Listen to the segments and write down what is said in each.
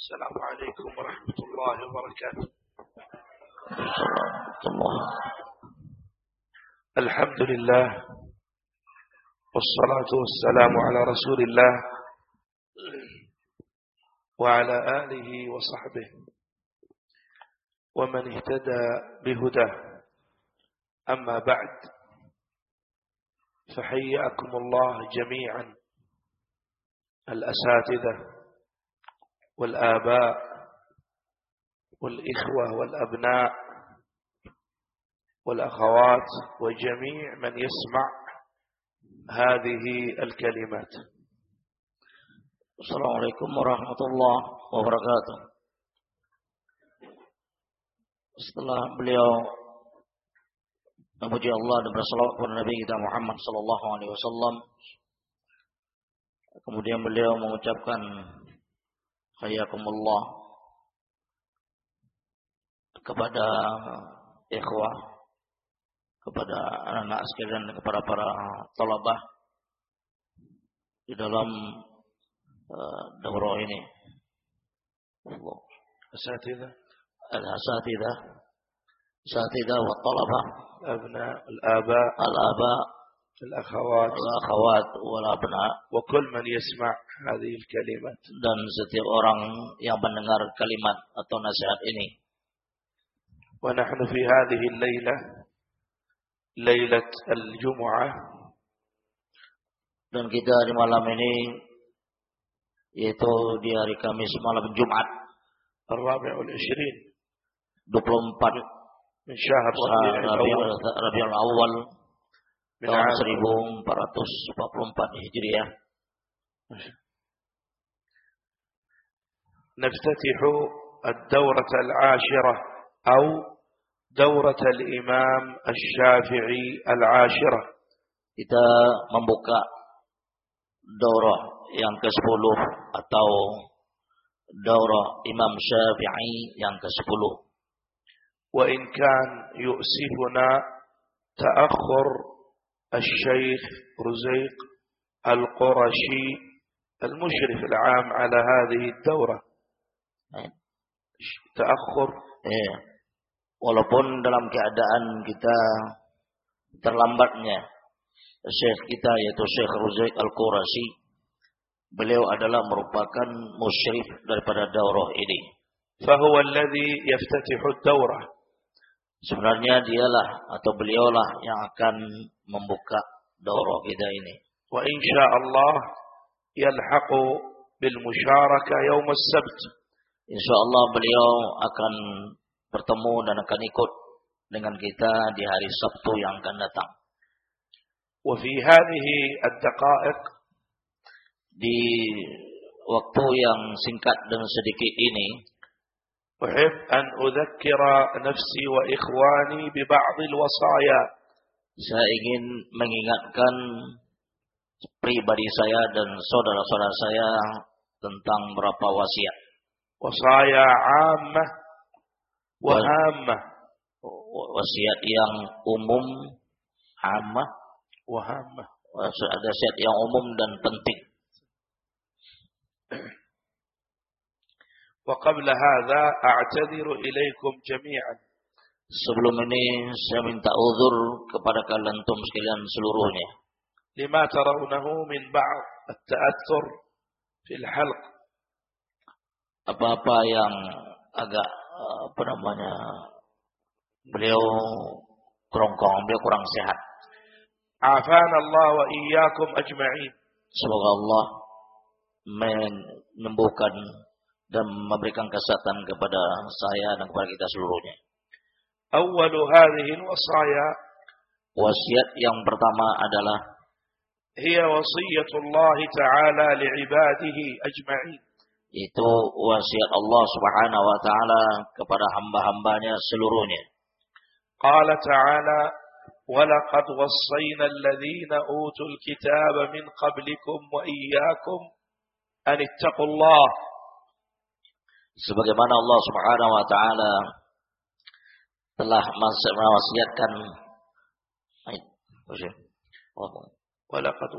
السلام عليكم ورحمة الله وبركاته. الله الحمد لله والصلاة والسلام على رسول الله وعلى آله وصحبه ومن اهتدى بهداه. أما بعد فحياكم الله جميعا. الأساتذة والآباء والإخوة والأبناء والأخوات وجميع من يسمع هذه الكلمات السلام عليكم ورحمة الله وبركاته setelah beliau memuji Allah dan bersalawat kepada Nabi kita Muhammad sallallahu alaihi wasallam kemudian beliau mengucapkan Hayakumullah kepada ikhwah kepada anak-anak sekalian kepada para talabah di dalam uh, daurah ini. Allah. Asatidah. Al-asatidah. Asatidah wa talabah. Abna, al-aba. Al-aba. الأخوات الأخوات والأبناء وكل من يسمع hadhil kalimat dan setiap orang yang mendengar kalimat atau nasihat ini. Wa nahnu fi hadhihi al-lailah dan kita di malam ini yaitu di hari Kamis malam Jumat Rabiul 20 24 syahr Rabiul Rabiul Awal tahun 1444 Hijriah. نفتتح الدورة العاشرة أو دورة الإمام الشافعي العاشرة. Kita membuka daurah yang ke-10 atau daurah Imam Syafi'i yang ke-10 وإن كان يؤسفنا تأخر الشيخ رزيق القرشي المشرف العام على هذه الدورة Eh, ta'akhur. Ya. Walaupun dalam keadaan kita terlambatnya. Syekh kita yaitu Syekh Ruzaik Al-Qurasi. Beliau adalah merupakan musyrif daripada daurah ini. Fahuwa alladhi yaftatihu daurah. Sebenarnya dialah atau beliaulah yang akan membuka daurah kita ini. Wa insyaallah yalhaqu bil musyarakah yaum as-sabt. Insyaallah beliau akan bertemu dan akan ikut dengan kita di hari Sabtu yang akan datang. Wa fi hadhihi ad-daqa'iq di waktu yang singkat dan sedikit ini أحب أن أذكر نفسي وإخواني ببعض الوصايا saya ingin mengingatkan pribadi saya dan saudara-saudara saya tentang beberapa wasiat. wasaya ammah. Wahamah. Wasiat yang umum ammah. Wahamah. Ada wasiat yang umum dan penting. Wa qabla hadza a'tadhiru ilaikum jami'an. Sebelum ini saya minta uzur kepada kalian antum sekalian seluruhnya. Lima tarawnahu min ba'd at-ta'athur fil halq apa-apa yang agak apa namanya beliau kerongkong, beliau kurang sehat. Afan Allah wa iyyakum ajma'in. Semoga Allah menyembuhkan dan memberikan kesehatan kepada saya dan kepada kita seluruhnya. Awal hadhihi wasaya wasiat yang pertama adalah hiya wasiyatullah ta'ala li ibadihi ajma'in. Itu wasiat Allah Subhanahu wa taala kepada hamba-hambanya seluruhnya. Qala ta'ala ولقد وصينا الذين أوتوا الكتاب من قبلكم وإياكم أن اتقوا الله sebagaimana Allah Subhanahu wa taala telah mewasiatkan ولقد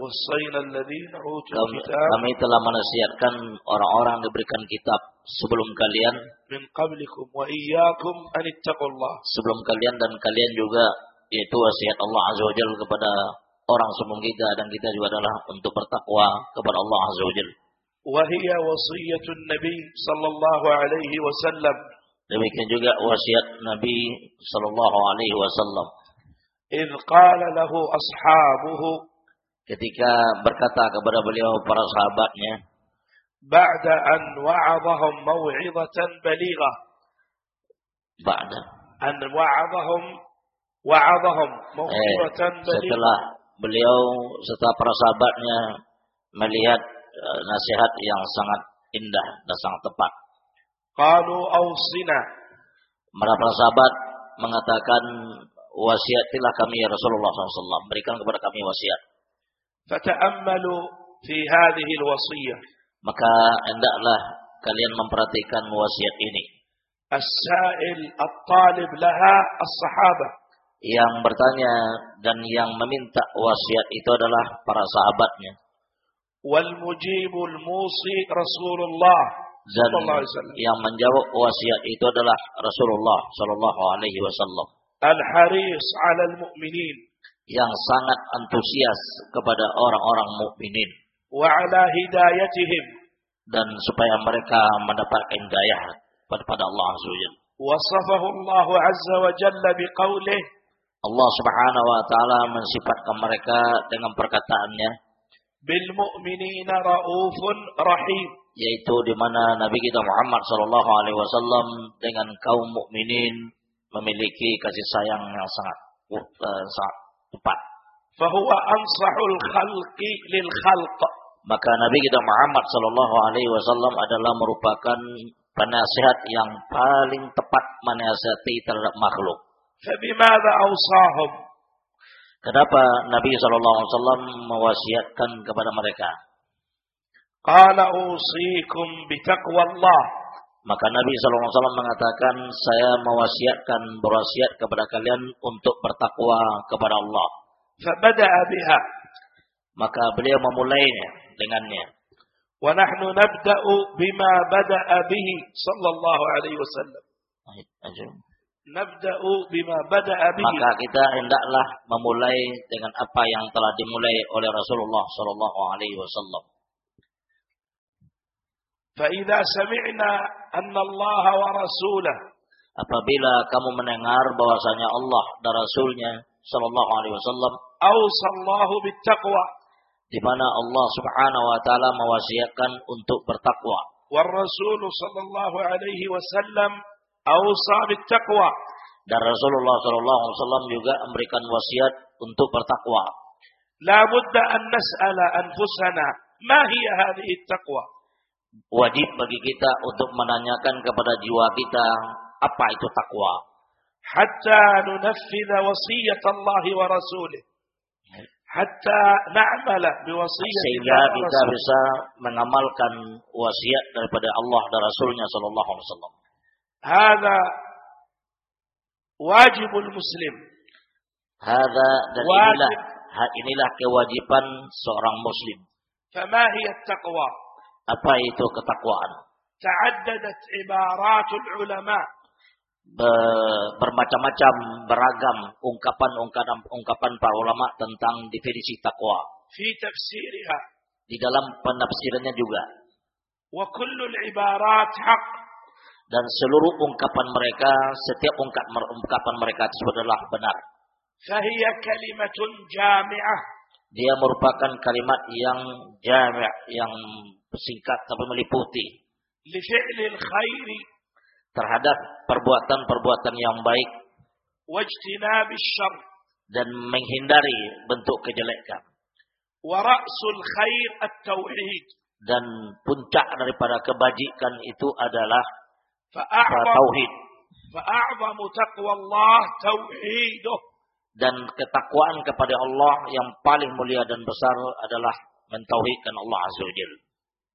وصينا الذين أوتوا Kami, الكتاب kami telah menasihatkan orang-orang yang diberikan kitab sebelum kalian, من قبلكم وإياكم أن اتقوا الله sebelum kalian dan kalian juga yaitu wasiat Allah Azza wa Jalla kepada orang sebelum kita dan kita juga adalah untuk bertakwa kepada Allah Azza wa Jalla. وهي وصية النبي صلى الله عليه وسلم Demikian juga wasiat Nabi Sallallahu Alaihi Wasallam إذ قال له أصحابه ketika berkata kepada beliau para sahabatnya ba'da an wa'adhahum maw'izatan baligha. Ba'da. An wa'adhahum wa'adhahum maw'izatan eh, setelah beliau setelah para sahabatnya melihat uh, nasihat yang sangat indah dan sangat tepat. Qalu awsina. Para para sahabat mengatakan wasiatilah kami ya Rasulullah SAW berikan kepada kami wasiat. فتأملوا في هذه الوصية maka hendaklah kalian memperhatikan wasiat ini السائل الطالب لها الصحابة yang bertanya dan yang meminta wasiat itu adalah para sahabatnya والمجيب الموصي رسول الله dan صلى الله عليه وسلم yang menjawab wasiat itu adalah Rasulullah Shallallahu Alaihi Wasallam الحريص على المؤمنين yang sangat antusias kepada orang-orang mukminin. Wa ala hidayatihim. Dan supaya mereka mendapat hidayah kepada Allah Azza wa Wasafahu Allah Azza wa Jalla biqaulih Allah Subhanahu wa taala mensifatkan mereka dengan perkataannya. Bil mu'minina raufun rahim. Yaitu di mana Nabi kita Muhammad sallallahu alaihi wasallam dengan kaum mukminin memiliki kasih sayang yang sangat uh, sangat tepat. Fahuwa ansahul khalqi lil khalqa. Maka Nabi kita Muhammad Sallallahu Alaihi Wasallam adalah merupakan penasihat yang paling tepat menasihati terhadap makhluk. Fabimada awsahum. Kenapa Nabi Sallallahu Alaihi Wasallam mewasiatkan kepada mereka? Qala usikum bitaqwallah maka Nabi SAW mengatakan, saya mewasiatkan, berwasiat kepada kalian untuk bertakwa kepada Allah. Biha. Maka beliau memulainya dengannya. Wa nahnu nabda'u bima bada'a bihi sallallahu alaihi wasallam. Nabda'u bima bada'a bihi. Maka kita hendaklah memulai dengan apa yang telah dimulai oleh Rasulullah sallallahu alaihi wasallam. فإذا سمعنا أن الله ورسوله Apabila kamu mendengar bahwasanya Allah dan Rasulnya Shallallahu Alaihi Wasallam أوصى الله بالتقوى di mana Allah Subhanahu Wa Taala mewasiatkan untuk bertakwa والرسول صلى الله عليه وسلم أوصى بالتقوى dan Rasulullah Shallallahu Alaihi Wasallam juga memberikan wasiat untuk bertakwa. لا بد أن نسأل أنفسنا ما هي هذه التقوى Wajib bagi kita untuk menanyakan kepada jiwa kita apa itu takwa. Hatta nunaffidha wasiyat Allah wa rasulih. Hatta na'mala biwasiyat Sehingga kita bisa mengamalkan wasiat daripada Allah dan Rasulnya Sallallahu Alaihi Wasallam. Hada wajibul muslim. Hada dan inilah, inilah kewajiban seorang muslim. Fama hiya taqwa? Apa itu ketakwaan? Ta'addadat ibaratul ulama. Be bermacam-macam beragam ungkapan-ungkapan ungkapan para ulama tentang definisi takwa. Fi tafsirha. Di dalam penafsirannya juga. Wa kullul ibarat haq. Dan seluruh ungkapan mereka, setiap ungkapan mereka itu adalah benar. Fahiyya kalimatun jami'ah. Dia merupakan kalimat yang jami' yang singkat tapi meliputi. Terhadap perbuatan-perbuatan yang baik. Dan menghindari bentuk kejelekan. Dan puncak daripada kebajikan itu adalah tauhid. Dan ketakwaan kepada Allah yang paling mulia dan besar adalah mentauhidkan Allah azza wajalla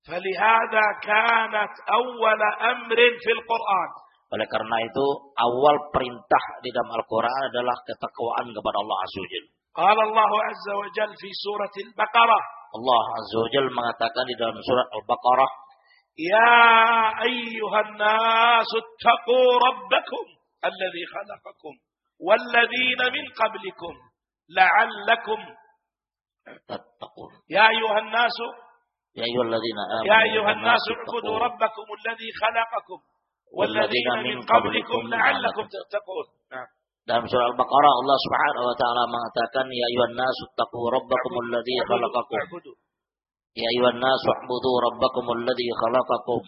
فلهذا كانت أول أمر في القرآن Oleh karena itu awal perintah di dalam Al-Quran adalah ketakwaan kepada Allah Azza wa Jalla. قال الله عز وجل في سورة البقرة Allah Azza wa Jalla mengatakan di dalam surat Al-Baqarah يا أيها الناس اتقوا ربكم الذي خلقكم والذين من قبلكم لعلكم tattaqun يا أيها الناس ya ayyuhalladzina amanu يا أيها الناس ittaqu اعبدوا ربكم الذي خلقكم والذين من قبلكم لعلكم تتقون نعم. Dalam surah Al-Baqarah Allah Subhanahu wa taala mengatakan ya ayyuhan nasu taqu rabbakumul ladzi khalaqakum اعبدوا ya ayyuhan nasu ubudu rabbakumul ladzi khalaqakum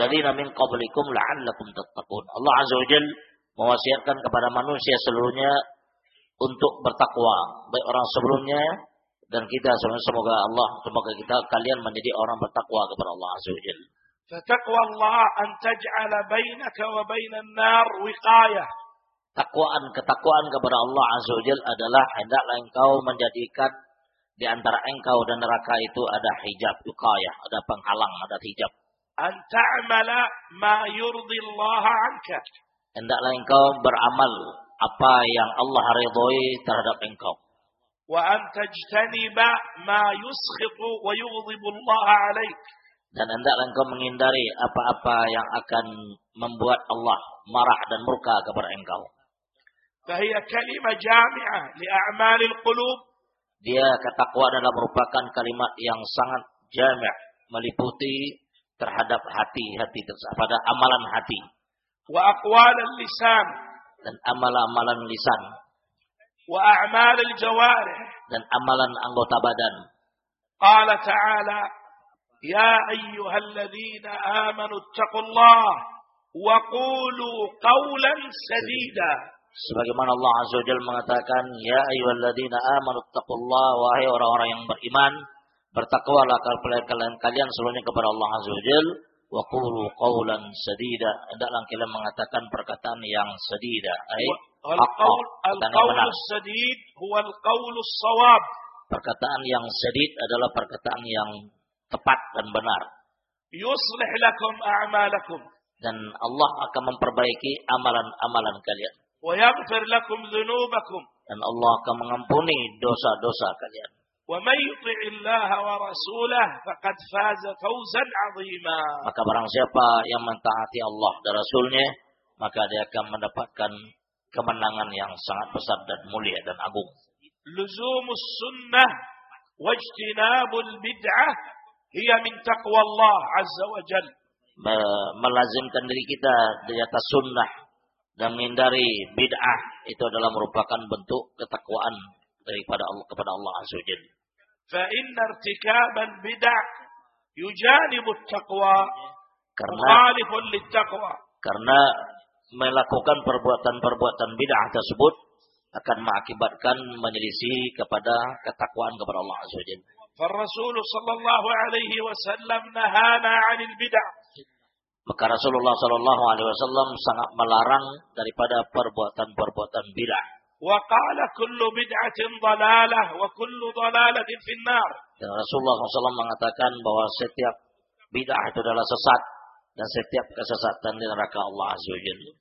ladzina min qablikum la'allakum tattaqun. Allah Azza wa Jalla mewasiatkan kepada manusia seluruhnya untuk bertakwa, baik orang sebelumnya dan kita semoga Allah semoga kita kalian menjadi orang bertakwa kepada Allah azza wajalla. Fataqwa Allah an taj'ala bainaka wa bainan nar wiqayah. Takwaan ketakwaan kepada Allah azza wajalla adalah hendaklah engkau menjadikan di antara engkau dan neraka itu ada hijab wiqayah, ada penghalang, ada hijab. An ta'mala ma yurdi Allah anka. Hendaklah engkau beramal apa yang Allah ridhoi terhadap engkau. وأن تجتنب ما يسخط ويغضب الله عليك dan hendaklah engkau menghindari apa-apa yang akan membuat Allah marah dan murka kepada engkau. فهي كلمة جامعة لأعمال القلوب Dia ketakwaan adalah merupakan kalimat yang sangat jami' meliputi terhadap hati-hati tersebut pada amalan hati وأقوال اللسان dan amalan-amalan lisan wa a'mal al-jawarih dan amalan anggota badan. Qala ta'ala ya ayyuhalladzina amanu taqullaha wa qulu qawlan sadida. Sebagaimana Allah Azza wa Jalla mengatakan, "Ya ayyuhalladzina amanu taqullaha wa hai orang-orang yang beriman, bertakwalah kalian kalian seluruhnya kepada Allah Azza wa Jalla." Wa qulu qawlan sadida. Hendaklah kalian mengatakan perkataan yang sadida. Ayat القول, dan yang القول benar. السديد هو القول الصواب Perkataan yang sadid adalah perkataan yang tepat dan benar. يصلح لكم أعمالكم Dan Allah akan memperbaiki amalan-amalan kalian. ويغفر لكم ذنوبكم Dan Allah akan mengampuni dosa-dosa kalian. ومن يطع الله ورسوله فقد فاز فوزا عظيما Maka barang siapa yang mentaati Allah dan Rasulnya, maka dia akan mendapatkan kemenangan yang sangat besar dan mulia dan agung. Luzumus sunnah wajtinabul bid'ah hiya min taqwa Allah azza wa jal. Melazimkan diri kita di atas sunnah dan menghindari bid'ah itu adalah merupakan bentuk ketakwaan daripada Allah kepada Allah azza wa jal. Fa inna irtikabal bid'ah yujanibut taqwa karena karena melakukan perbuatan-perbuatan bid'ah tersebut akan mengakibatkan menyelisih kepada ketakwaan kepada Allah Azza wa Jalla. فالرسول صلى الله عليه وسلم نهانا عن البدع Maka Rasulullah Shallallahu Alaihi Wasallam sangat melarang daripada perbuatan-perbuatan bid'ah. وقال كل بدعة ضلالة وكل ضلالة في النار Dan Rasulullah SAW mengatakan bahwa setiap bid'ah itu adalah sesat dan setiap kesesatan di neraka Allah Azza wa Jalla.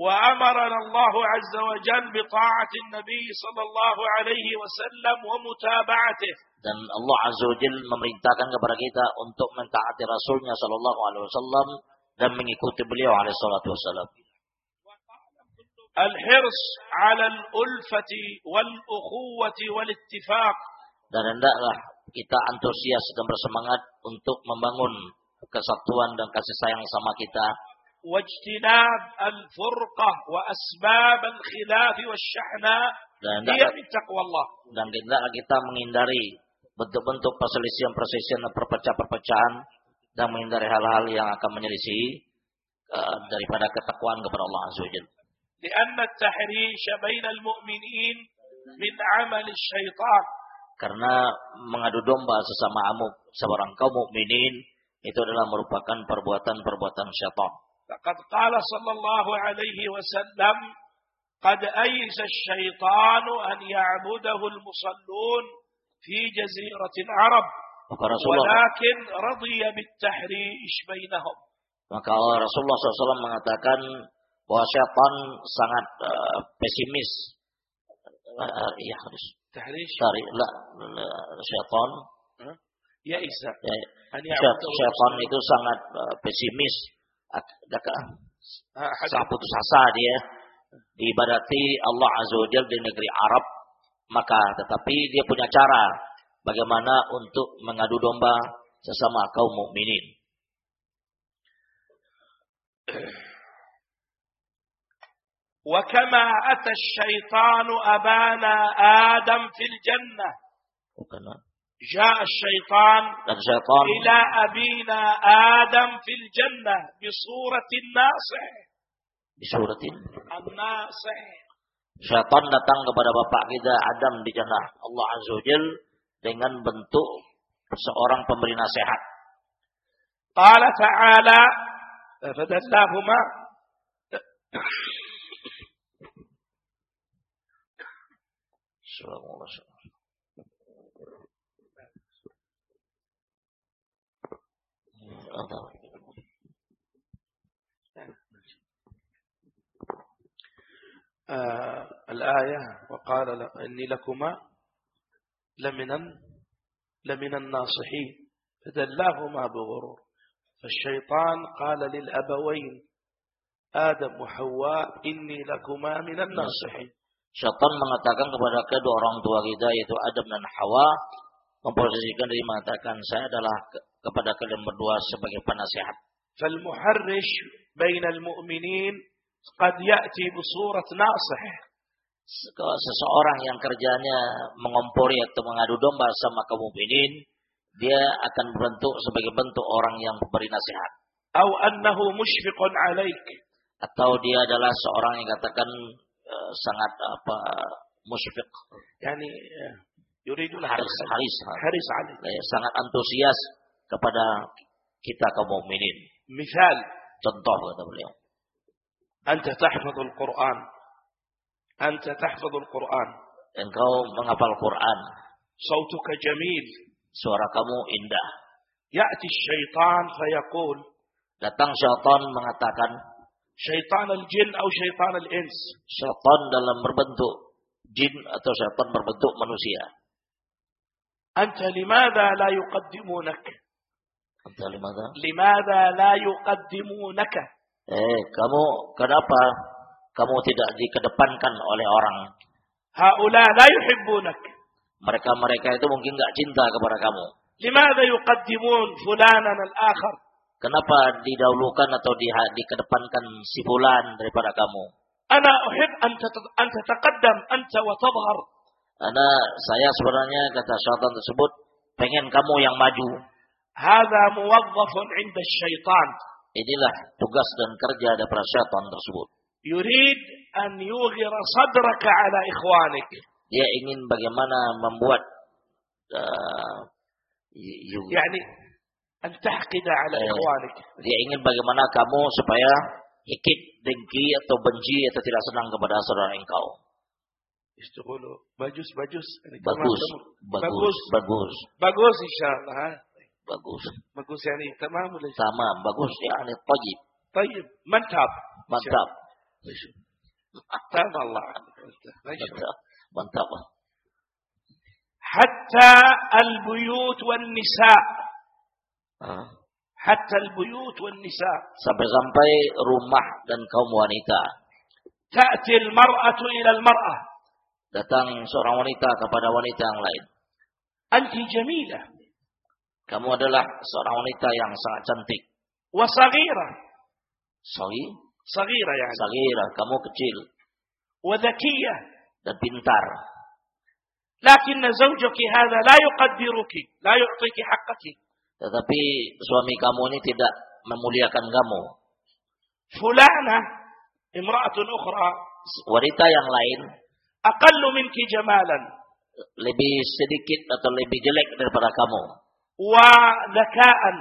وأمرنا الله عز وجل بطاعة النبي صلى الله عليه وسلم ومتابعته Dan Allah Azza wa Jalla memerintahkan kepada kita untuk mentaati Rasulnya Shallallahu Alaihi Wasallam dan mengikuti beliau Alaihi Salatu Wasallam. الحرص على الألفة والأخوة والاتفاق Dan hendaklah kita antusias dan bersemangat untuk membangun kesatuan dan kasih sayang sama kita واجتناب الفرقة وأسباب الخلاف والشحناء dan هي hendaklah من تقوى الله dan hendaklah kita menghindari bentuk-bentuk perselisihan-perselisihan dan perpecahan-perpecahan dan menghindari hal-hal yang akan menyelisihi uh, daripada ketakwaan kepada Allah Azza wa Jalla. لأن التحريش بين المؤمنين من عمل الشيطان Karena mengadu domba sesama amuk seorang kaum mukminin itu adalah merupakan perbuatan-perbuatan syaitan. فقد قال صلى الله عليه وسلم قد أيس الشيطان أن يعبده المصلون في جزيرة العرب ولكن رضي بالتحريش بينهم maka Rasulullah SAW mengatakan bahwa syaitan sangat uh, pesimis iya harus. تحريش Tari, la, la, syaitan. Ya, syait- يعبده syaitan itu sangat eh, pesimis. Ak- daka- أحد sangat putus asa dia. Diibadati Allah Azza wa Jalla di negeri Arab. Maka tetapi dia punya cara bagaimana untuk mengadu domba sesama kaum mukminin. وكما أتى الشيطان أبانا آدم في الجنة Bukan, جاء syaitan dan syaitan ila abina Adam fil jannah bi suratin nasih. Bi. Syaitan datang kepada bapak kita Adam di jannah Allah Azza wa Jal dengan bentuk seorang pemberi nasihat. Qala ta'ala fadallahuma Assalamualaikum. آه الآية وقال إني لكما لمن لمن الناصحين فدلاهما بغرور فالشيطان قال للأبوين آدم وحواء إني لكما من الناصحين Syaitan mengatakan kepada kedua orang tua kita yaitu Adam dan Hawa memposisikan diri mengatakan saya adalah kepada kalian berdua sebagai penasihat. فالمحرش بين المؤمنين قد يأتي بصورة ناصح Se- kalau Seseorang yang kerjanya mengompori atau mengadu domba sama kaum mukminin, dia akan berbentuk sebagai bentuk orang yang memberi nasihat. أو أنه مشفق عليك Atau dia adalah seorang yang katakan eh, sangat apa musyfiq, يعني آه، يريد haris, الحرص haris, حرص عليك eh, sangat antusias kepada kita kaum mukminin. Misal contoh kata beliau. Anta tahfazul Quran. Anta tahfazul Quran. Engkau menghafal Quran. Sautuka jamil. Suara kamu indah. Ya'ti syaitan fayaqul. Datang syaitan mengatakan syaitan al-jin atau syaitan al-ins. Syaitan dalam berbentuk jin atau syaitan berbentuk manusia. Anta limada la yuqaddimunak? Entah limada. La yuqaddimunaka. Eh, kamu kenapa kamu tidak dikedepankan oleh orang? Haula la yuhibbunak. Mereka-mereka itu mungkin enggak cinta kepada kamu. Limada yuqaddimun fulanan al-akhar? Kenapa didahulukan atau di, dikedepankan si fulan daripada kamu? Ana uhib an an tataqaddam anta wa tadhhar. Ana saya sebenarnya kata syaitan tersebut pengen kamu yang maju. Hada muwazzafun inda syaitan. Inilah tugas dan kerja daripada syaitan tersebut. Yurid an yughira sadraka ala ikhwanik. Dia ingin bagaimana membuat uh, yani an tahqida ala ikhwanik. Dia ingin bagaimana kamu supaya hikit, dengki atau benci atau tidak senang kepada saudara engkau. Istigholo, bagus, bagus. Bagus, bagus, bagus. Bagus, bagus insyaallah bagus. bagus يعني تمام ولا شيء؟ Sama, bagus ya, ini tajib, طيب من تاب mantap, تاب الله عنك ما شاء الله. mantap, mantap. حتى البيوت والنساء Ah, حتى البيوت والنساء Sampai-sampai rumah dan kaum wanita. تأتي المرأة إلى المرأة Datang seorang wanita kepada wanita yang lain. أنت جميلة Kamu adalah seorang wanita yang sangat cantik. Wasagira. Sorry? Sagira ya. Sagira. Kamu kecil. Wadakiyah. Dan pintar. Lakin zawjuki hadha la yuqaddiruki. La yu'tiki haqqaki. Tetapi suami kamu ini tidak memuliakan kamu. Fulana. Imra'atun ukhra. Wanita yang lain. Aqallu minki jamalan. Lebih sedikit atau lebih jelek daripada kamu wa zakaan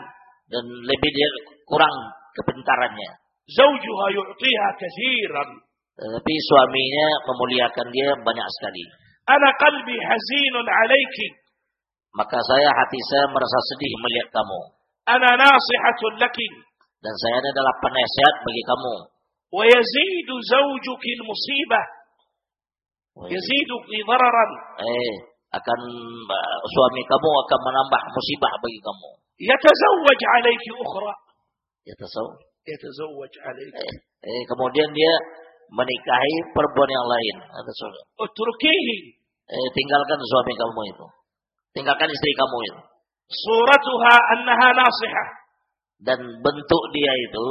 dan lebih dari kurang kebentarannya. Zaujuha yu'tiha katsiran. Tapi suaminya memuliakan dia banyak sekali. Ana qalbi hazinun 'alaiki. Maka saya hati saya merasa sedih melihat kamu. Ana nasihatun laki. Dan saya adalah penasihat bagi kamu. Wa yazidu zawjuki al-musibah. Yazidu dhararan. Eh, akan uh, suami kamu akan menambah musibah bagi kamu. Yatazawwaj alayki ukhra. Yatazawwaj. Yatazawwaj alayki. Eh, eh, kemudian dia menikahi perempuan yang lain. Utrukihi. Eh, tinggalkan suami kamu itu. Tinggalkan istri kamu itu. Suratuha annaha nasiha. Dan bentuk dia itu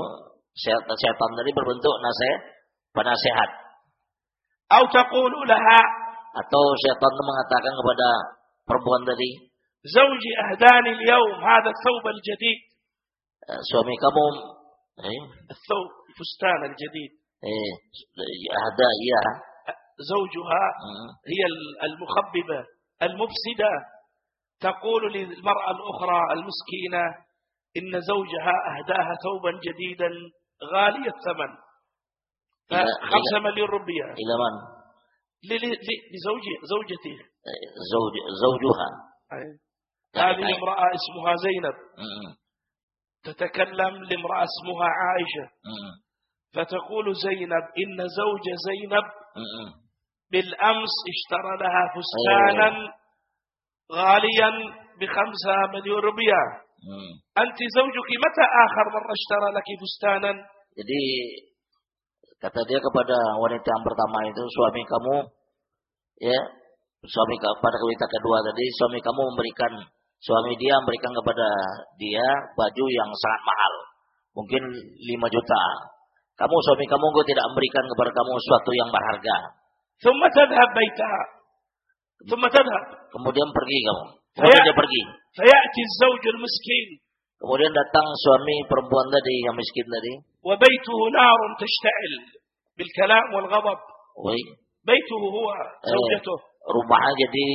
setan tadi berbentuk nasihat, penasehat. Atau taqulu laha atau itu mengatakan kepada perempuan tadi زوجي أهداني اليوم هذا الثوب الجديد eh, suami kamu eh, الثوب الفستان الجديد eh ada iya زوجها هي المخببة المفسدة تقول للمرأة الأخرى المسكينة إن زوجها أهداها ثوبا جديدا غالي الثمن إلى- خمسة مليون روبية ila man? ل- ل- ل- لزوجي زوجتي Eh, zauj zaujuha هذه امرأة اسمها زينب. تتكلم لامرأة اسمها عائشة. فتقول زينب إن زوج زينب. بالأمس اشترى لها فستانا غاليا بخمسة مليون Hmm. أنت زوجك متى آخر مرة اشترى لك فستانا؟ Jadi Kata dia kepada wanita yang pertama itu, suami kamu, ya, suami kepada wanita kedua tadi, suami kamu memberikan, suami dia memberikan kepada dia baju yang sangat mahal. Mungkin lima juta. Kamu suami kamu gue tidak memberikan kepada kamu sesuatu yang berharga. Semua tadhab baita. Kemudian pergi kamu. Saya dia pergi. Miskin. Kemudian datang suami perempuan tadi yang miskin tadi. وبيته نار تشتعل بالكلام والغضب woi بيته هو زوجته rumahnya jadi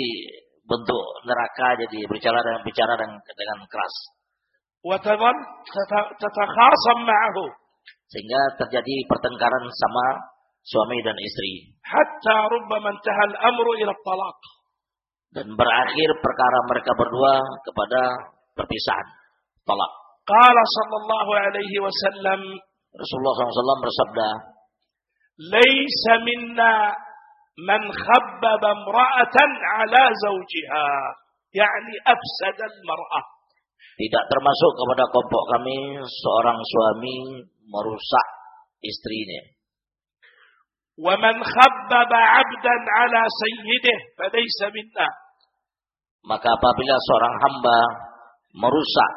bentuk neraka jadi bicara dengan bicara dengan, dengan keras وتظل تت- تتخاصم معه sehingga terjadi pertengkaran sama suami dan istri حتى ربما انتهى الأمر إلى الطلاق dan berakhir perkara mereka berdua kepada perpisahan talak قال صلى الله عليه وسلم Rasulullah SAW bersabda ليس منا من خبب امرأة على زوجها يعني أفسد المرأة tidak termasuk kepada kelompok kami seorang suami merusak istrinya ومن خبب عبدا على سيده فليس منا maka apabila seorang hamba merusak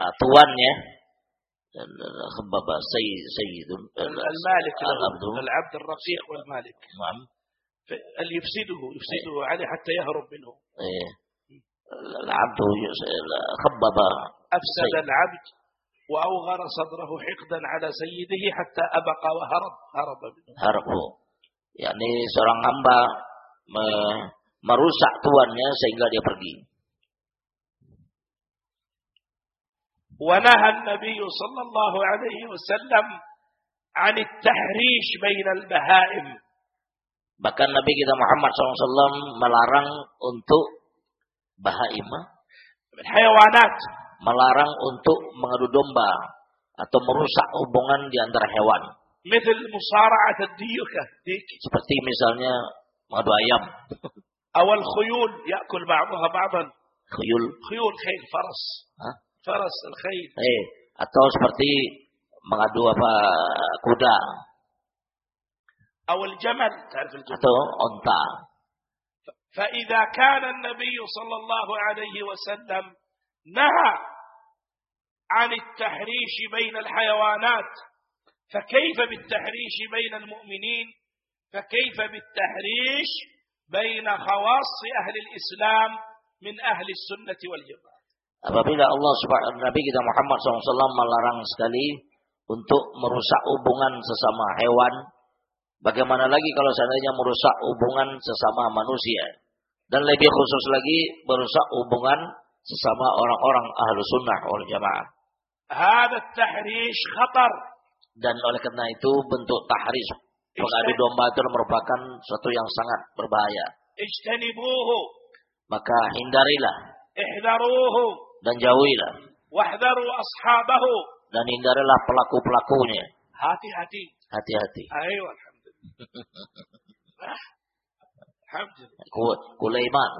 uh, tuannya khababa sayyid sayyidun المالك العبد. العبد الرقيق والمالك. نعم. اللي يفسده يفسده عليه حتى يهرب منه. إيه. العبد خبب. أفسد سيد. العبد وأوغر صدره حقدا على سيده حتى أبقى وهرب هرب منه. harbu yakni seorang hamba me- merusak tuannya sehingga dia pergi. ونهى النبي صلى الله عليه وسلم عن التحريش بين البهائم bahkan Nabi kita Muhammad SAW melarang untuk bahaim الحيوانات melarang untuk mengadu domba atau merusak hubungan di antara hewan مثل مصارعة الديكة ديك seperti misalnya mengadu ayam أو الخيول يأكل بعضها بعضا khuyul خيول خيل فرس Hah? فرس الخيل eh atau seperti mengadu apa kuda. تعرف الجمل atau onta. فإذا كان النبي صلى الله عليه وسلم نهى عن التحريش بين الحيوانات فكيف بالتحريش بين المؤمنين فكيف بالتحريش بين خواص أهل الإسلام من أهل السنة والجماعة Apabila Allah Subhanahu Nabi kita Muhammad SAW melarang sekali untuk merusak hubungan sesama hewan, bagaimana lagi kalau seandainya merusak hubungan sesama manusia? Dan lebih khusus lagi merusak hubungan sesama orang-orang ahlu sunnah oleh jamaah. Dan oleh karena itu bentuk tahrish pengadu domba itu merupakan sesuatu yang sangat berbahaya. Maka hindarilah dan jauhilah. Wahdaru ashabahu dan hindarilah pelaku-pelakunya. Hati-hati. Hati-hati. Ayo alhamdulillah. alhamdulillah. Kulaiman.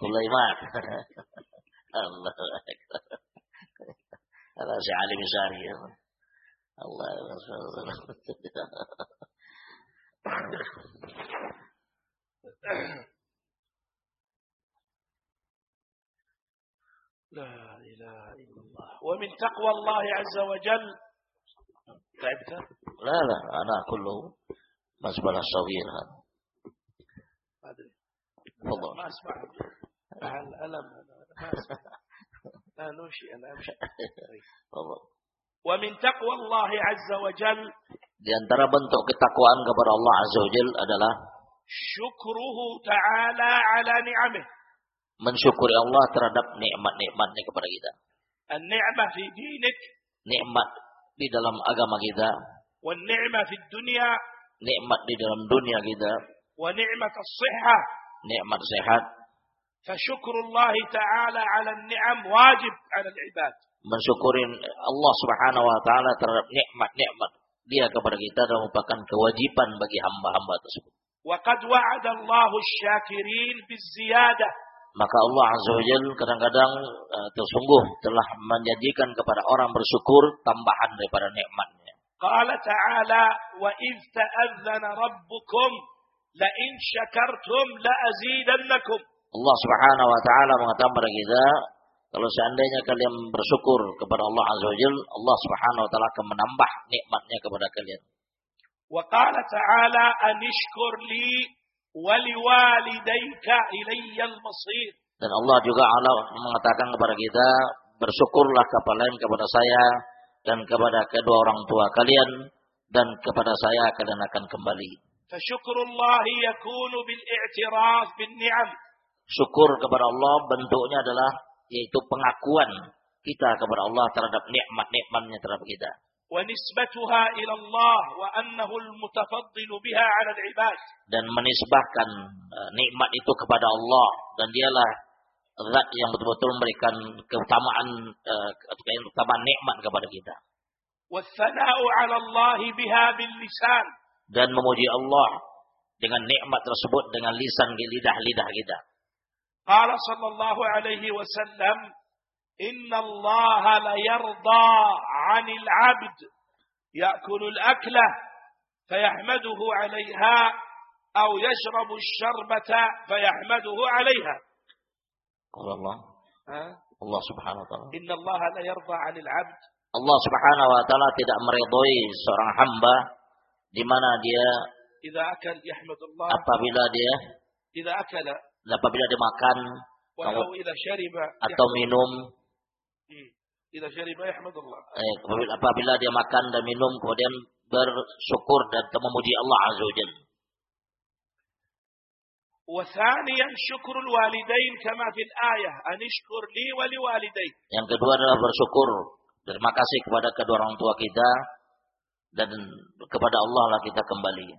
Kuleiman. Allah Akbar. Ada si alim syari. Ya. Allah Akbar. لا إله إلا الله. ومن تقوى الله عز وجل. تعبت؟ لا لا أنا كله مزبلة صغيرة. ما أدري. تفضل. ما أسمع. الألم. ما أسمع لا نمشي أنا أمشي. تفضل. ومن تقوى الله عز وجل. Di antara bentuk ketakwaan kepada Allah Azza wa Jal adalah شكره تعالى على نعمه. mensyukuri Allah terhadap nikmat-nikmatnya kepada kita. النعمة في دينك Nikmat di dalam agama kita, والنعمة في الدنيا nikmat di dalam dunia kita, ونعمة الصحة nikmat sehat, فشكر الله تعالى على النعم واجب على العباد mensyukuri Allah Subhanahu wa taala terhadap nikmat-nikmat dia kepada kita dan merupakan kewajiban bagi hamba-hamba tersebut. وقد وعد الله الشاكرين بالزيادة maka Allah Azza wa Jal kadang-kadang eh, tersungguh telah menjadikan kepada orang bersyukur tambahan daripada nikmatnya. Qala ta'ala wa iz ta'adzana rabbukum la in syakartum la azidannakum. Allah Subhanahu wa taala mengatakan kepada kita kalau seandainya kalian bersyukur kepada Allah Azza wa Allah Subhanahu wa taala akan menambah nikmatnya kepada kalian. Wa qala ta'ala anishkur li dan Allah juga Allah mengatakan kepada kita, bersyukurlah kalian kepada saya dan kepada kedua orang tua kalian dan kepada saya kalian akan kembali. Syukur kepada Allah bentuknya adalah yaitu pengakuan kita kepada Allah terhadap nikmat-nikmatnya terhadap kita. ونسبتها إلى الله وأنه المتفضل بها على العباد dan menisbahkan uh, nikmat itu kepada Allah dan dialah zat yang betul-betul memberikan keutamaan uh, keutamaan nikmat kepada kita والثناء على الله بها باللسان dan memuji Allah dengan nikmat tersebut dengan lisan lidah-lidah kita. قال صلى الله عليه وسلم إن الله ليرضى عن العبد يأكل الأكلة فيحمده عليها أو يشرب الشربة فيحمده عليها. قال الله. الله سبحانه وتعالى. إن الله لا يرضى عن العبد. الله سبحانه وتعالى tidak meridhoi seorang hamba di mana dia إذا أكل يحمد الله. apabila dia إذا أكل. apabila dia makan atau إذا شرب atau minum يحمد. يحمد- إذا شرب يحمد الله eh, apabila, apabila dia makan dan minum kemudian bersyukur dan memuji Allah Azza wa Jalla. وثانيا شكر الوالدين كما في الآية أن اشكر لي ولوالديك Yang kedua adalah bersyukur. Terima kasih kepada kedua orang tua kita dan kepada Allah lah kita kembali.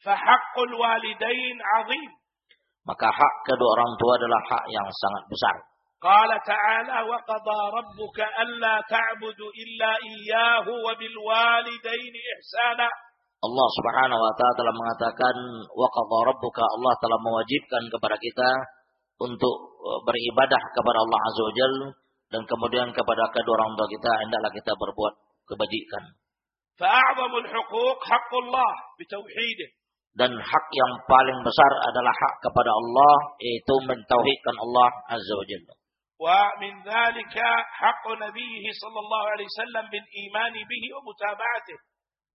فحق الوالدين عظيم Maka hak kedua orang tua adalah hak yang sangat besar. قال تعالى وقضى ربك ألا تعبدوا إلا إياه وبالوالدين إحسانا Allah Subhanahu wa taala telah mengatakan wa qadha rabbuka Allah telah mewajibkan kepada kita untuk uh, beribadah kepada Allah Azza wa Jal dan kemudian kepada kedua orang tua kita hendaklah kita berbuat kebajikan. فأعظم الحقوق حق الله بتوحيده Dan hak yang paling besar adalah hak kepada Allah yaitu mentauhidkan Allah Azza wa Jalla. ومن ذلك حق نبيه صلى الله عليه وسلم بالإيمان به ومتابعته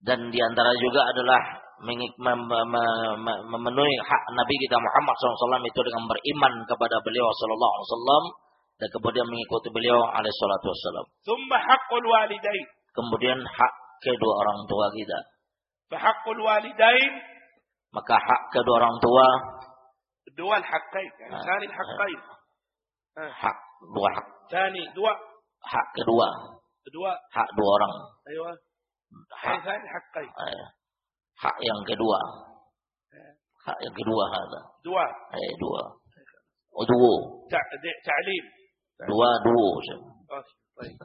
Dan di antara juga adalah mengik- mem- mem- mem- memenuhi hak Nabi kita Muhammad SAW itu dengan beriman kepada beliau Sallallahu Alaihi Wasallam dan kemudian mengikuti beliau Alaihi Salatu Wasallam. ثم حق الوالدين Kemudian hak kedua orang tua kita. فحق الوالدين Maka hak kedua orang tua, دول حقين يعني آه. ثاني الحقين آه. hak dua hak, ثاني دواء hak kedua, دواء hak dua orang, أيوة hak, يعني ثاني حقين eh, hak yang kedua, hak yang kedua ada, دواء eh, dua, oh dua, تع- د- تعليم dua dua. أوكي، طيب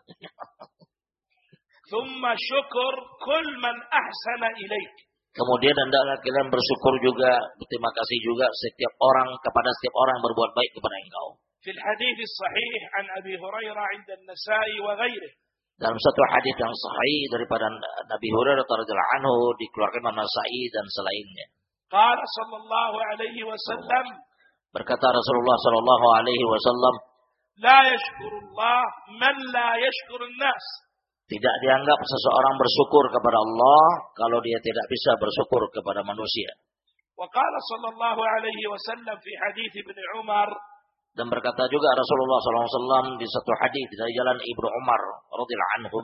ثم شكر كل من أحسن إليك Kemudian hendaklah kalian bersyukur juga, berterima kasih juga setiap orang kepada setiap orang yang berbuat baik kepada engkau. في الحديث الصحيح عن أبي هريرة عند النسائي وغيره Dalam satu hadis yang sahih daripada Nabi Hurairah radhiyallahu anhu dikeluarkan oleh Nasai dan selainnya. قال صلى الله عليه وسلم Berkata Rasulullah sallallahu alaihi wasallam, لا يشكر الله من لا يشكر الناس tidak dianggap seseorang bersyukur kepada Allah kalau dia tidak bisa bersyukur kepada manusia. وقال صلى الله عليه وسلم في حديث ابن عمر Dan berkata juga Rasulullah SAW di satu hadis dari jalan Ibnu Umar radhiyallahu anhu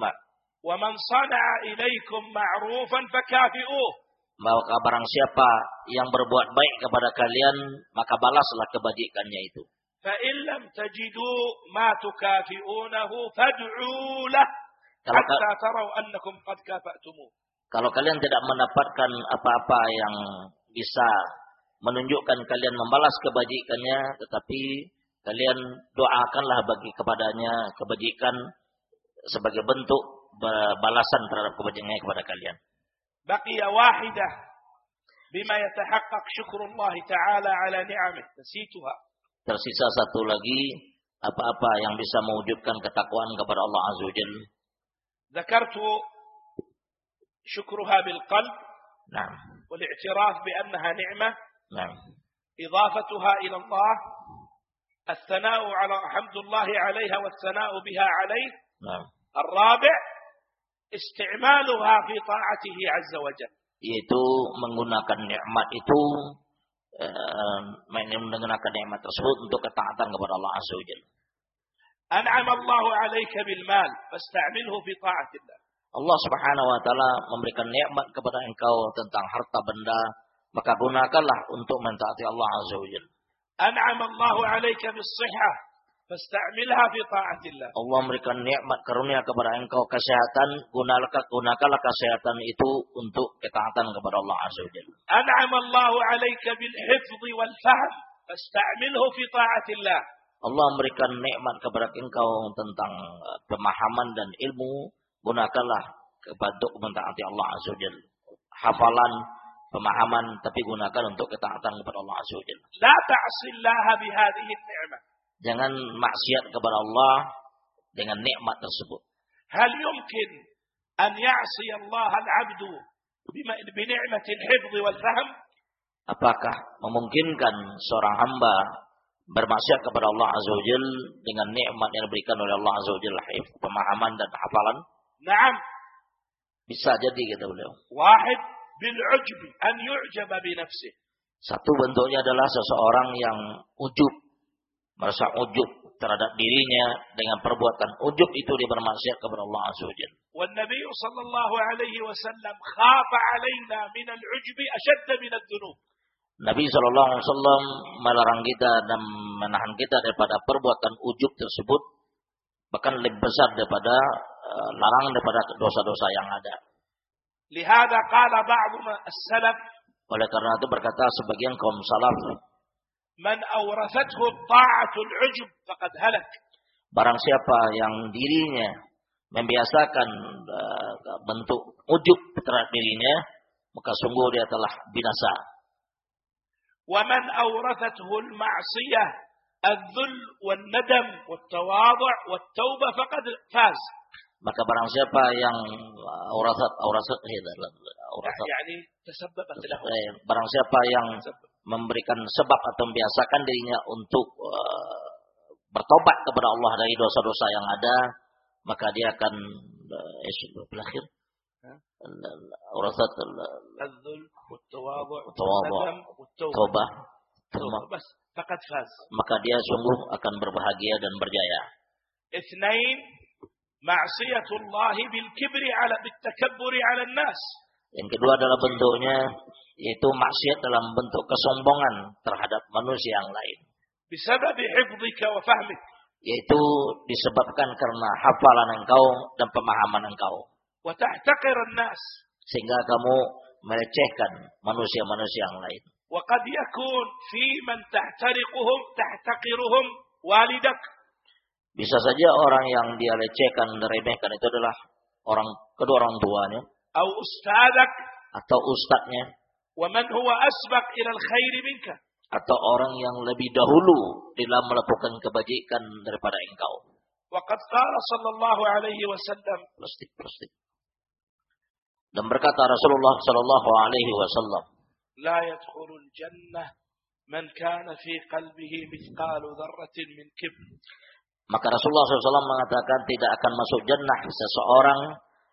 ومن صنع إليكم معروفا فكافئوه maka barang siapa yang berbuat baik kepada kalian maka balaslah kebajikannya itu. فإن لم تجدوا ما تكافئونه فادعوا له Kalau, ka- حتى تروا أنكم قد كافأتموه kalau kalian tidak mendapatkan apa-apa yang bisa menunjukkan kalian membalas kebajikannya, tetapi Kalian doakanlah bagi kepadanya kebajikan sebagai bentuk balasan terhadap kebajikannya kepada kalian. Baqiya wahidah bima yatahaqqaq syukrullah ta'ala ala ni'amih. Nasituha. Tersisa satu lagi apa-apa yang bisa mewujudkan ketakwaan kepada Allah Azza wa Jalla. Zakartu syukruha bil qalb. Naam. Wal i'tiraf bi annaha ni'mah. Naam. Idafatuha ila Allah. الثناء على حمد الله عليها والثناء بها عليه Nah, الرابع استعمالها في طاعته عز وجل yaitu menggunakan nikmat itu eh, menggunakan nikmat tersebut untuk ketaatan kepada Allah Azza wa Jalla. أنعم الله عليك بالمال فاستعمله في طاعة الله Allah Subhanahu wa taala memberikan nikmat kepada engkau tentang harta benda, maka gunakanlah untuk mentaati Allah Azza wa Jalla. أنعم الله عليك بالصحة فاستعملها في طاعة الله Allah memberikan nikmat karunia kepada engkau kesehatan, gunakanlah gunakanlah kesehatan itu untuk ketaatan kepada Allah Azza wa Jalla. أنعم الله عليك بالحفظ والفهم فاستعمله في طاعة الله Allah memberikan nikmat kepada engkau tentang eh, pemahaman dan ilmu, gunakanlah kepada mentaati Allah Azza wa Jalla. Hafalan, pemahaman tapi gunakan untuk ketaatan kepada Allah Azza Jangan maksiat kepada Allah dengan nikmat tersebut. Hal yumkin an ya'si Allah al-'abdu bini'matil hifdh wal fahm? Apakah memungkinkan seorang hamba bermaksiat kepada Allah Azza wa Jalla dengan nikmat yang diberikan oleh Allah Azza wa Jalla, pemahaman dan hafalan? Naam. Bisa jadi kata beliau. Wahid an yu'jaba. Satu bentuknya adalah seseorang yang ujub, merasa ujub terhadap dirinya dengan perbuatan ujub itu dia bermaksiat kepada Allah Azza wa Wan Nabi sallallahu alaihi wasallam khafa alaina min al-ujub ashadd min ad-dhunub. Nabi sallallahu alaihi wasallam melarang kita dan menahan kita daripada perbuatan ujub tersebut bahkan lebih besar daripada eh, larangan daripada dosa-dosa yang ada. لهذا قال بعض السلف Oleh karena itu berkata sebagian kaum salaf, من أورثته الطاعة العجب فقد هلك barang siapa yang dirinya membiasakan eh, bentuk ujub terhadap dirinya, maka sungguh dia telah binasa. ومن أورثته المعصية الذل والندم والتواضع والتوبة فقد فاز maka barang siapa yang aurasat aurasat aurasat yakni barang siapa yang memberikan sebab atau membiasakan dirinya untuk uh, bertobat kepada Allah dari dosa-dosa yang ada maka dia akan uh, eh, berakhir. Aurasat uh, tawabah maka dia sungguh akan berbahagia dan berjaya. Ma'siyatullah Allahi bil على بالتكبر على ala. Yang kedua adalah bentuknya yaitu maksiat dalam bentuk kesombongan terhadap manusia yang lain. بسبب حفظك وفهمك. Yaitu disebabkan karena hafalan engkau dan pemahaman engkau. وتحتقر الناس. Sehingga kamu melecehkan manusia-manusia yang lain. Wa qad yakun fi man tahtariquhum tahtaqiruhum walidak. Bisa saja orang yang dia lecehkan, meremehkan itu adalah orang kedua orang tuanya. Atau ustadak. Atau ustadnya. Waman huwa asbak ilal khairi minka. Atau orang yang lebih dahulu dalam melakukan kebajikan daripada engkau. Waqad qala sallallahu alaihi wasallam. Plastik, plastik. Dan berkata Rasulullah sallallahu alaihi wasallam. La yadkhulul jannah man kana fi qalbihi mithqalu dharratin min kibr. Maka Rasulullah SAW mengatakan tidak akan masuk jannah seseorang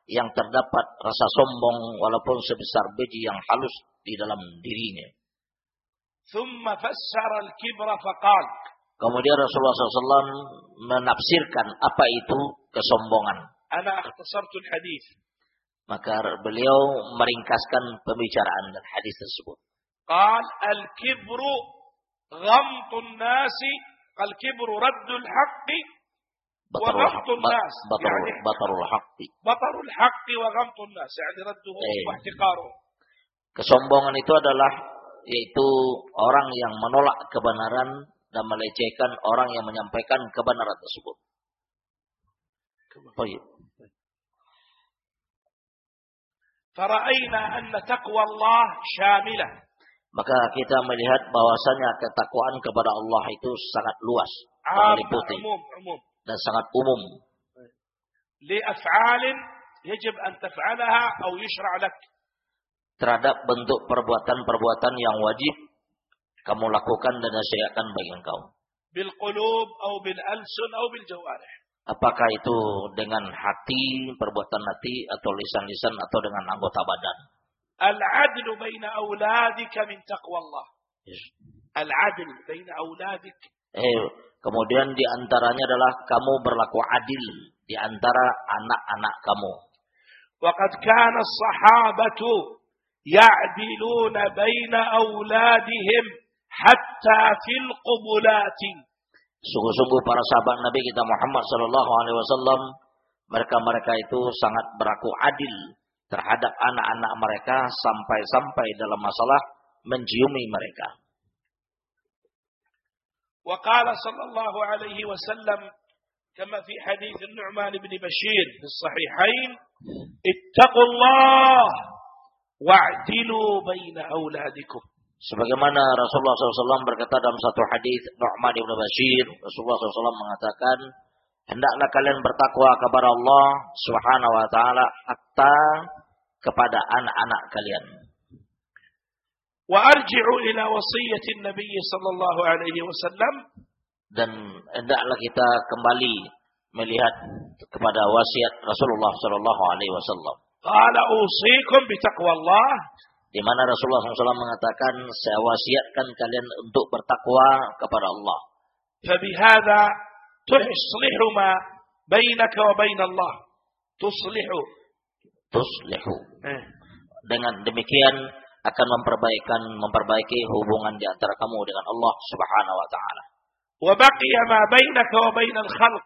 yang terdapat rasa sombong walaupun sebesar biji yang halus di dalam dirinya. Kemudian Rasulullah SAW menafsirkan apa itu kesombongan. Maka beliau meringkaskan pembicaraan dan hadis tersebut. Qal al-kibru ghamtun nasi Al-kibru raddul haqqi وغمط الناس بطر يعني بطر الحق بطر الحق وغمط الناس يعني nas. Yani radduhu eh. Kesombongan itu adalah yaitu orang yang menolak kebenaran dan melecehkan orang yang menyampaikan kebenaran tersebut. Baik. Fara'ayna anna taqwa Allah syamilah maka kita melihat bahwasanya ketakwaan kepada Allah itu sangat luas, meliputi dan sangat umum. terhadap bentuk perbuatan-perbuatan yang wajib kamu lakukan dan nasihatkan bagi engkau. Apakah itu dengan hati, perbuatan hati atau lisan-lisan atau dengan anggota badan? العدل بين أولادك من تقوى الله Yes. العدل بين أولادك Eh, kemudian di antaranya adalah kamu berlaku adil di antara anak-anak kamu. وقد كان الصحابة يعدلون بين أولادهم حتى في القبلات Sungguh-sungguh para sahabat Nabi kita Muhammad Sallallahu Alaihi Wasallam mereka-mereka itu sangat berlaku adil terhadap anak-anak mereka sampai-sampai dalam masalah menciumi mereka. وقال صلى الله عليه وسلم كما في حديث النعمان بن بشير في الصحيحين اتقوا الله واعدلوا بين أولادكم Sebagaimana Rasulullah SAW berkata dalam satu hadis Nu'man ibn Bashir, Rasulullah SAW mengatakan, Hendaklah kalian bertakwa kepada Allah Subhanahu wa taala hatta kepada anak-anak kalian. Wa arji'u ila wasiyyati Nabi sallallahu alaihi wasallam dan hendaklah kita kembali melihat kepada wasiat Rasulullah sallallahu alaihi wasallam. Qala usikum bi taqwallah di mana Rasulullah SAW mengatakan saya wasiatkan kalian untuk bertakwa kepada Allah. Fabihada تصلح ما بينك وبين الله تصلح Tuslihu. Dengan demikian akan memperbaikan memperbaiki hubungan di antara kamu dengan Allah Subhanahu wa taala. وبقي ما بينك وبين الخلق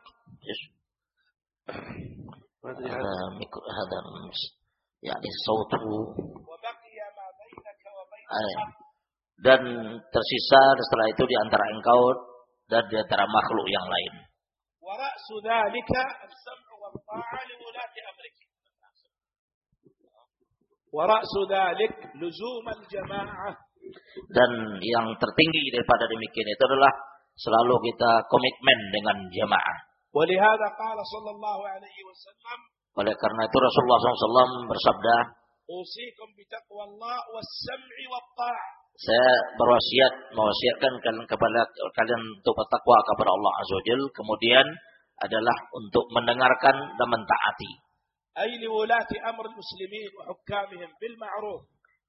هذا ميكرو- هذا يعني صوته وبقي ما بينك وبين آه. الخلق dan tersisa setelah itu di antara engkau dan di antara makhluk yang lain. ورأس ذلك السمع والطاعة لولاة أمرك ورأس ذلك لزوم الجماعة Dan yang tertinggi daripada demikian itu adalah selalu kita komitmen dengan jamaah. ولهذا قال صلى الله عليه وسلم Oleh karena itu Rasulullah SAW bersabda, أوصيكم بتقوى الله والسمع والطاعة saya berwasiat mewasiatkan kalian kepada kalian untuk bertakwa kepada Allah Azza Jal. Kemudian adalah untuk mendengarkan dan mentaati.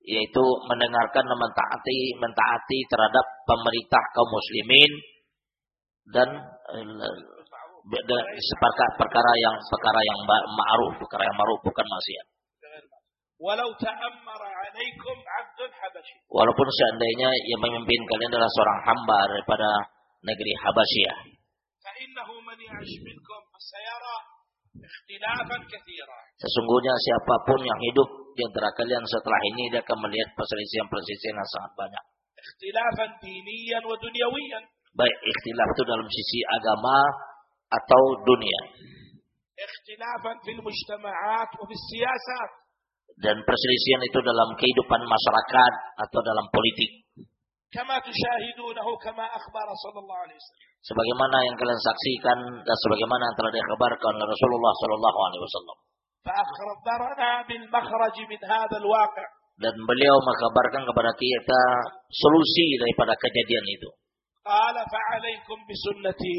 Yaitu mendengarkan dan mentaati, mentaati terhadap pemerintah kaum muslimin dan eh, perkara yang perkara yang ma'ruf, perkara yang ma'ruf bukan maksiat. Walaupun seandainya yang memimpin kalian adalah seorang hamba daripada negeri Habasyah. Sesungguhnya siapa pun yang hidup di antara kalian setelah ini dia akan melihat perselisihan-perselisihan yang sangat banyak. Baik ikhtilaf itu dalam sisi agama atau dunia. Ikhtilafan fil mujtama'at wa dan perselisihan itu dalam kehidupan masyarakat atau dalam politik. كما تشاهدونه كما أخبر صلى الله عليه وسلم Sebagaimana yang kalian saksikan dan sebagaimana yang telah dikabarkan oleh Rasulullah Shallallahu Alaihi Wasallam. فأخبرنا بالمخرج من هذا الواقع Dan beliau mengkabarkan kepada kita solusi daripada kejadian itu. قال فعليكم بسنتي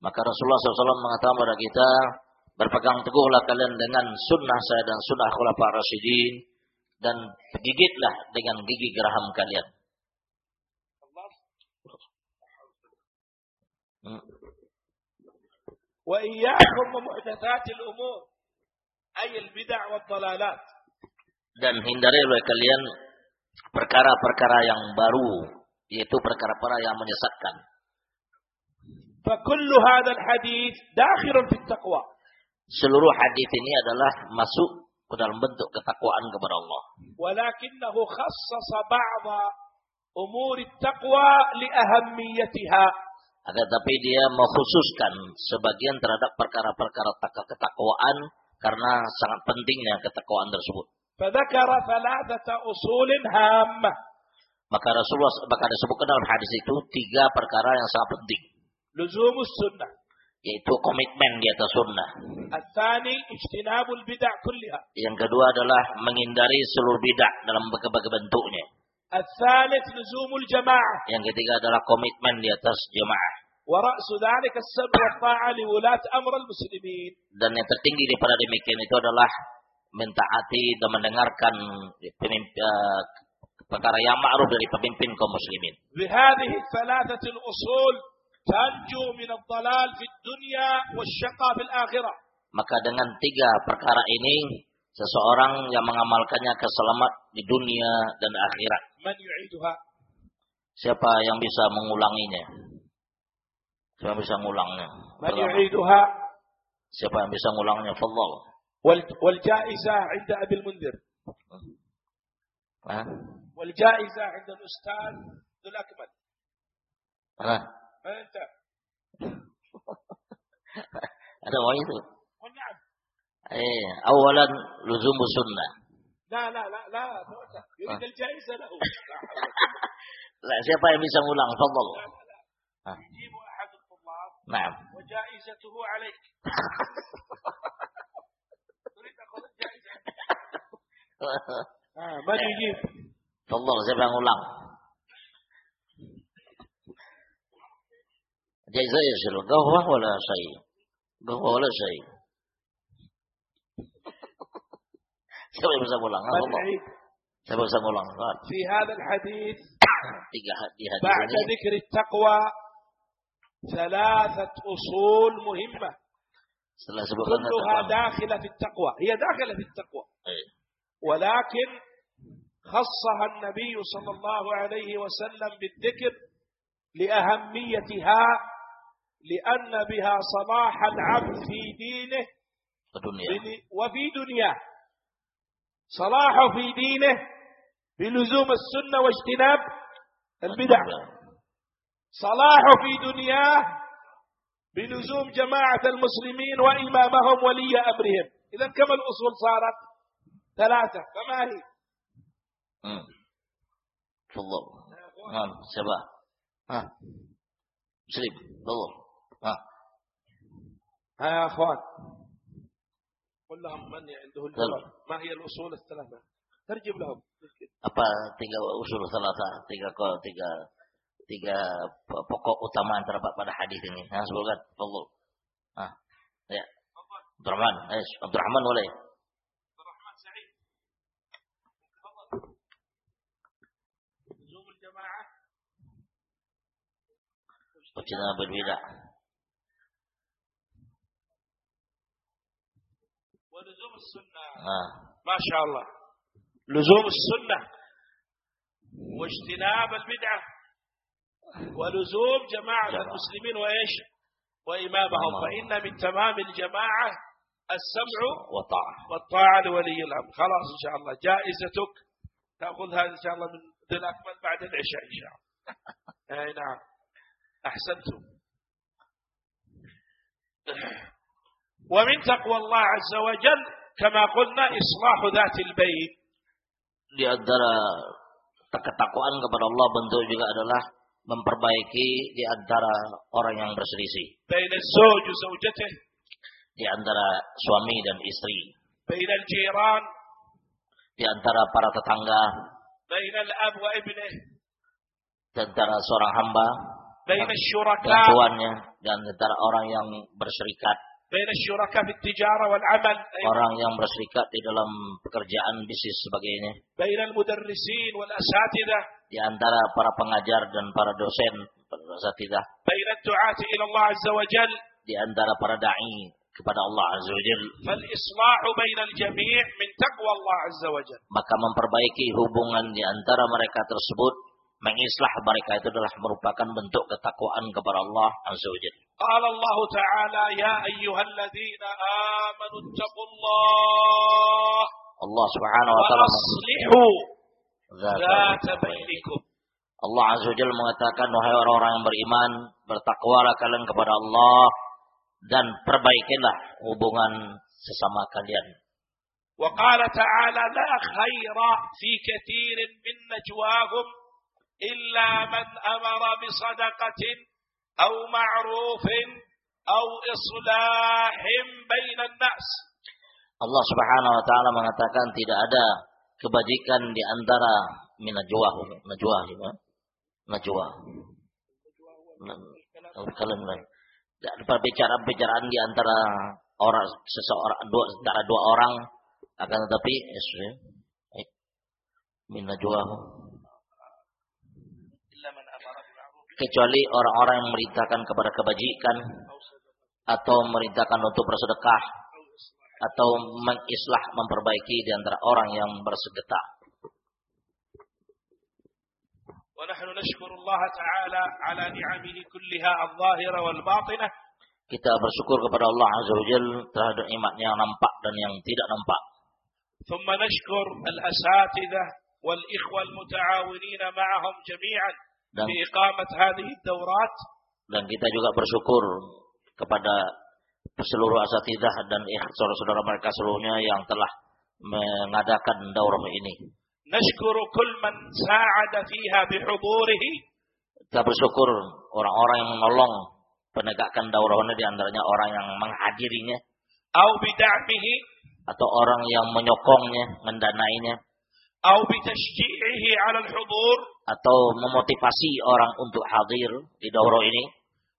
maka Rasulullah SAW mengatakan kepada kita, berpegang teguhlah kalian dengan sunnah saya dan sunnah para rasyidin dan gigitlah dengan gigi geraham kalian. Dan hindari oleh kalian perkara-perkara yang baru, yaitu perkara-perkara yang menyesatkan. فكل هذا الحديث داخل في التقوى Seluruh hadis ini adalah masuk ke dalam bentuk ketakwaan kepada Allah. ولكنه خصص بعض أمور التقوى لأهميتها Akan tapi dia mengkhususkan sebagian terhadap perkara-perkara tak- ketakwaan karena sangat pentingnya ketakwaan tersebut. فذكر ثلاثة أصول هامة Maka Rasulullah maka disebutkan dalam hadis itu tiga perkara yang sangat penting, لزوم السنة yaitu komitmen di atas sunnah. الثاني اجتناب البدع كلها Yang kedua adalah menghindari seluruh bidah dalam berbagai bentuknya. الثالث لزوم الجماعة Yang ketiga adalah komitmen di atas jemaah. ورأس ذلك السمع والطاعة لولاة أمر المسلمين Dan yang tertinggi daripada demikian itu adalah mentaati dan mendengarkan pemimpin, eh, perkara yang ma'ruf dari pemimpin kaum muslimin. بهذه الثلاثة الأصول تنجو من الضلال في الدنيا والشقاء في الآخرة Maka dengan tiga perkara ini, seseorang yang mengamalkannya keselamat di dunia dan akhirat. من يعيدها Siapa yang bisa mengulanginya? Siapa yang bisa mengulangnya? من Pertama, يعيدها Siapa yang bisa mengulangnya? Fadal. وال- والجائزة عند أبي المنذر Hah? والجائزة عند الأستاذ ذو الأكمل Hah? mantap. Ada orang itu. Eh, awalan luzum sunnah. La la la la, yurid al-jaiza ah. siapa yang bisa ulang? Fadhal. Yujibu ah. ahad al-tullab. Naam. Wa jaizatuhu siapa yang ulang? جيزيش قهوة ولا شيء؟ قهوة ولا شيء. سبب طيب، سبب الله. سبب سبب الله في هذا الحديث بعد ذكر التقوى ثلاثة أصول مهمة. كلها داخلة في التقوى. هي داخلة في التقوى. ولكن خصها النبي صلى الله عليه وسلم بالذكر لأهميتها لأن بها صلاح العبد في دينه. بن- وفي دنياه. صلاح في دينه. بلزوم السنة واجتناب البدع. صلاح في دنياه. بلزوم جماعة المسلمين وإمامهم ولي أمرهم. إذا كم الأصول صارت؟ ثلاثة. فما هي؟ Hmm. Fadal. Nah, siapa? Hah? Muslim. Fadal. Hah? ها يا أخوان قل لهم من عنده الجواب ما هي الأصول الثلاثة ترجم لهم Apa tiga usul salasa, tiga ko, tiga tiga po- pokok utama yang terdapat pada hadis ini. Nah, sebutkan. Fadal. Ah. Ya. Abdurrahman. Eh, Abdurrahman boleh. عبد الرحمن سعيد تفضل لزوم الجماعة Wajibnya berbeda. ولزوم السنة. Nah, ما شاء الله. لزوم السنة. واجتناب البدعة. ولزوم جماعة. المسلمين وإيش؟ وإمامهم. إمامهم. فإن من تمام الجماعة السمع ta'ah. والطاعة لولي الأمر. خلاص إن شاء الله. جائزتك. تأخذها إن شاء الله من ذي الأكمل بعد العشاء إن شاء الله. أي نعم. أحسنتم. ومن تقوى الله عز وجل كما قلنا إصلاح ذات البيت Di antara ketakwaan kepada Allah bentuk juga adalah memperbaiki di antara orang yang berselisih. بين الزوج وزوجته Di antara suami dan istri. بين الجيران Di antara para tetangga. بين الأب وابنه Di antara seorang hamba. بين dan الشركاء tuannya. Dan antara orang yang berserikat. Orang yang berserikat di dalam pekerjaan bisnis sebagainya. Di antara para pengajar dan para dosen. Di antara para dai kepada Allah Azza wa Jal. Maka memperbaiki hubungan di antara mereka tersebut, mengislah mereka itu adalah merupakan bentuk ketakwaan kepada Allah Azza wa Jal. قال الله تعالى يا أيها الذين آمنوا اتقوا الله Allah subhanahu wa ta'ala وأصلحوا Zat- ذات بينكم Allah Azza wa Jalla mengatakan wahai orang-orang yang beriman bertakwalah kalian kepada Allah dan perbaikilah hubungan sesama kalian. وقال تعالى لا خير في كثير من نجواهم إلا من أمر بصدقة أو معروف أو إصلاح بين الناس Allah Subhanahu wa taala mengatakan tidak ada kebajikan di antara minajwah najwa ya. Najwa. Na- Kalian lain. Dan perbicaraan-perbicaraan di antara orang seseorang dua antara dua orang akan tetapi ya kecuali orang-orang yang merintahkan kepada kebajikan أو صدقة atau merintahkan untuk bersedekah أو إصلاح atau mengislah memperbaiki di antara orang yang bersedekah. ونحن نشكر الله تعالى على نعمه كلها الظاهرة والباطنة Kita bersyukur kepada Allah Azza wa Jal terhadap nikmatnya yang nampak dan yang tidak nampak. ثم نشكر الأساتذة والإخوة المتعاونين معهم جميعا dan dan kita juga bersyukur kepada seluruh asatidah dan saudara-saudara mereka seluruhnya yang telah mengadakan daurah ini. Kita bersyukur orang-orang yang menolong penegakan daurah ini di antaranya orang yang menghadirinya. Atau orang yang menyokongnya, mendanainya أو بتشجيعه على الحضور atau memotivasi orang untuk hadir di daurah ini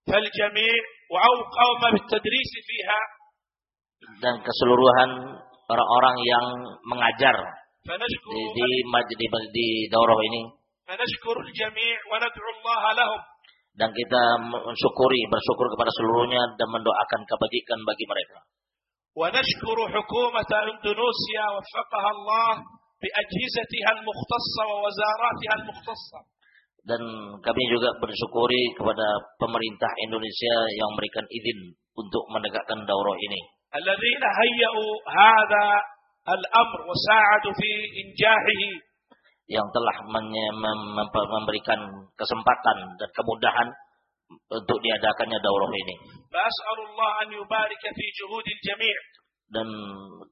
فالجميع أو قام بالتدريس فيها dan keseluruhan orang-orang yang mengajar فنشكر di di maj- di, di daurah ini فنشكر الجميع وندعو الله لهم dan kita mensyukuri bersyukur kepada seluruhnya dan mendoakan kebajikan bagi mereka ونشكر حكومة إندونيسيا وفقها الله dan kami juga bersyukuri kepada pemerintah Indonesia yang memberikan izin untuk menegakkan daurah ini. Yang telah memberikan kesempatan dan kemudahan untuk diadakannya daurah ini. An yubarika fi juhudil jami' dan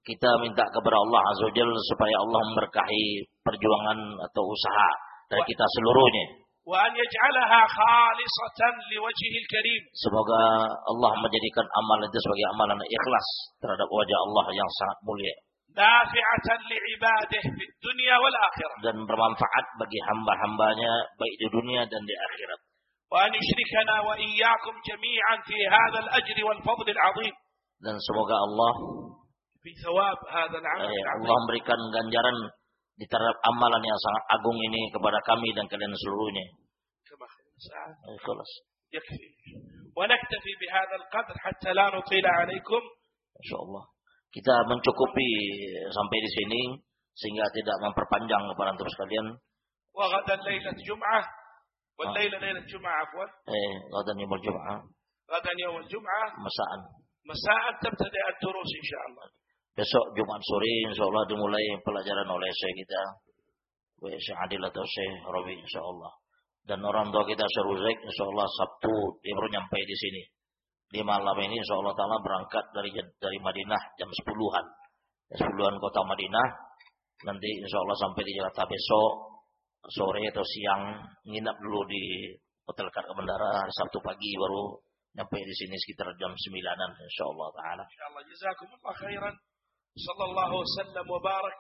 kita minta kepada Allah Azza wa Jalla supaya Allah memberkahi perjuangan atau usaha dari kita seluruhnya. وأن يجعلها خالصة لوجهه الكريم Semoga Allah menjadikan amal itu sebagai amalan ikhlas terhadap wajah Allah yang sangat mulia نافعة لعباده في الدنيا والآخرة dan bermanfaat bagi hamba-hambanya baik di dunia dan di akhirat. وأن يشركنا وإياكم جميعا في هذا الأجر والفضل العظيم Dan semoga Allah في ثواب هذا العمل eh, العظيم Allah memberikan ganjaran di terhadap amalan yang sangat agung ini kepada kami dan kalian seluruhnya. كما خلص ساعة Eh, Ikhlas. يكفي ونكتفي بهذا القدر حتى لا نطيل عليكم Insyaallah. Kita mencukupi sampai di sini sehingga tidak memperpanjang kepada antum sekalian. وغدا ليلة جمعة والليلة ليلة جمعة عفوا Eh, غدا يوم الجمعة غدا يوم الجمعة masaan. Masaat tabtadi ad-durus insyaallah. Besok Jumat sore insyaallah dimulai pelajaran oleh saya kita. Wa Syekh Adil atau Syekh Rabi insyaallah. Dan orang tua kita seru Ruzaik insyaallah Sabtu dia baru nyampe di sini. Di malam ini insyaallah taala berangkat dari dari Madinah jam 10-an. Jam 10-an kota Madinah. Nanti insyaallah sampai di Jakarta besok sore atau siang nginap dulu di Hotel Karkabendara hari Sabtu pagi baru nyampe di sini sekitar jam 9-an insya Allah Ta'ala. إن شاء الله جزاكم الله خيرا صلى الله وسلم وبارك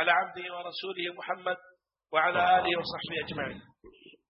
على عبده ورسوله محمد وعلى آله وصحبه أجمعين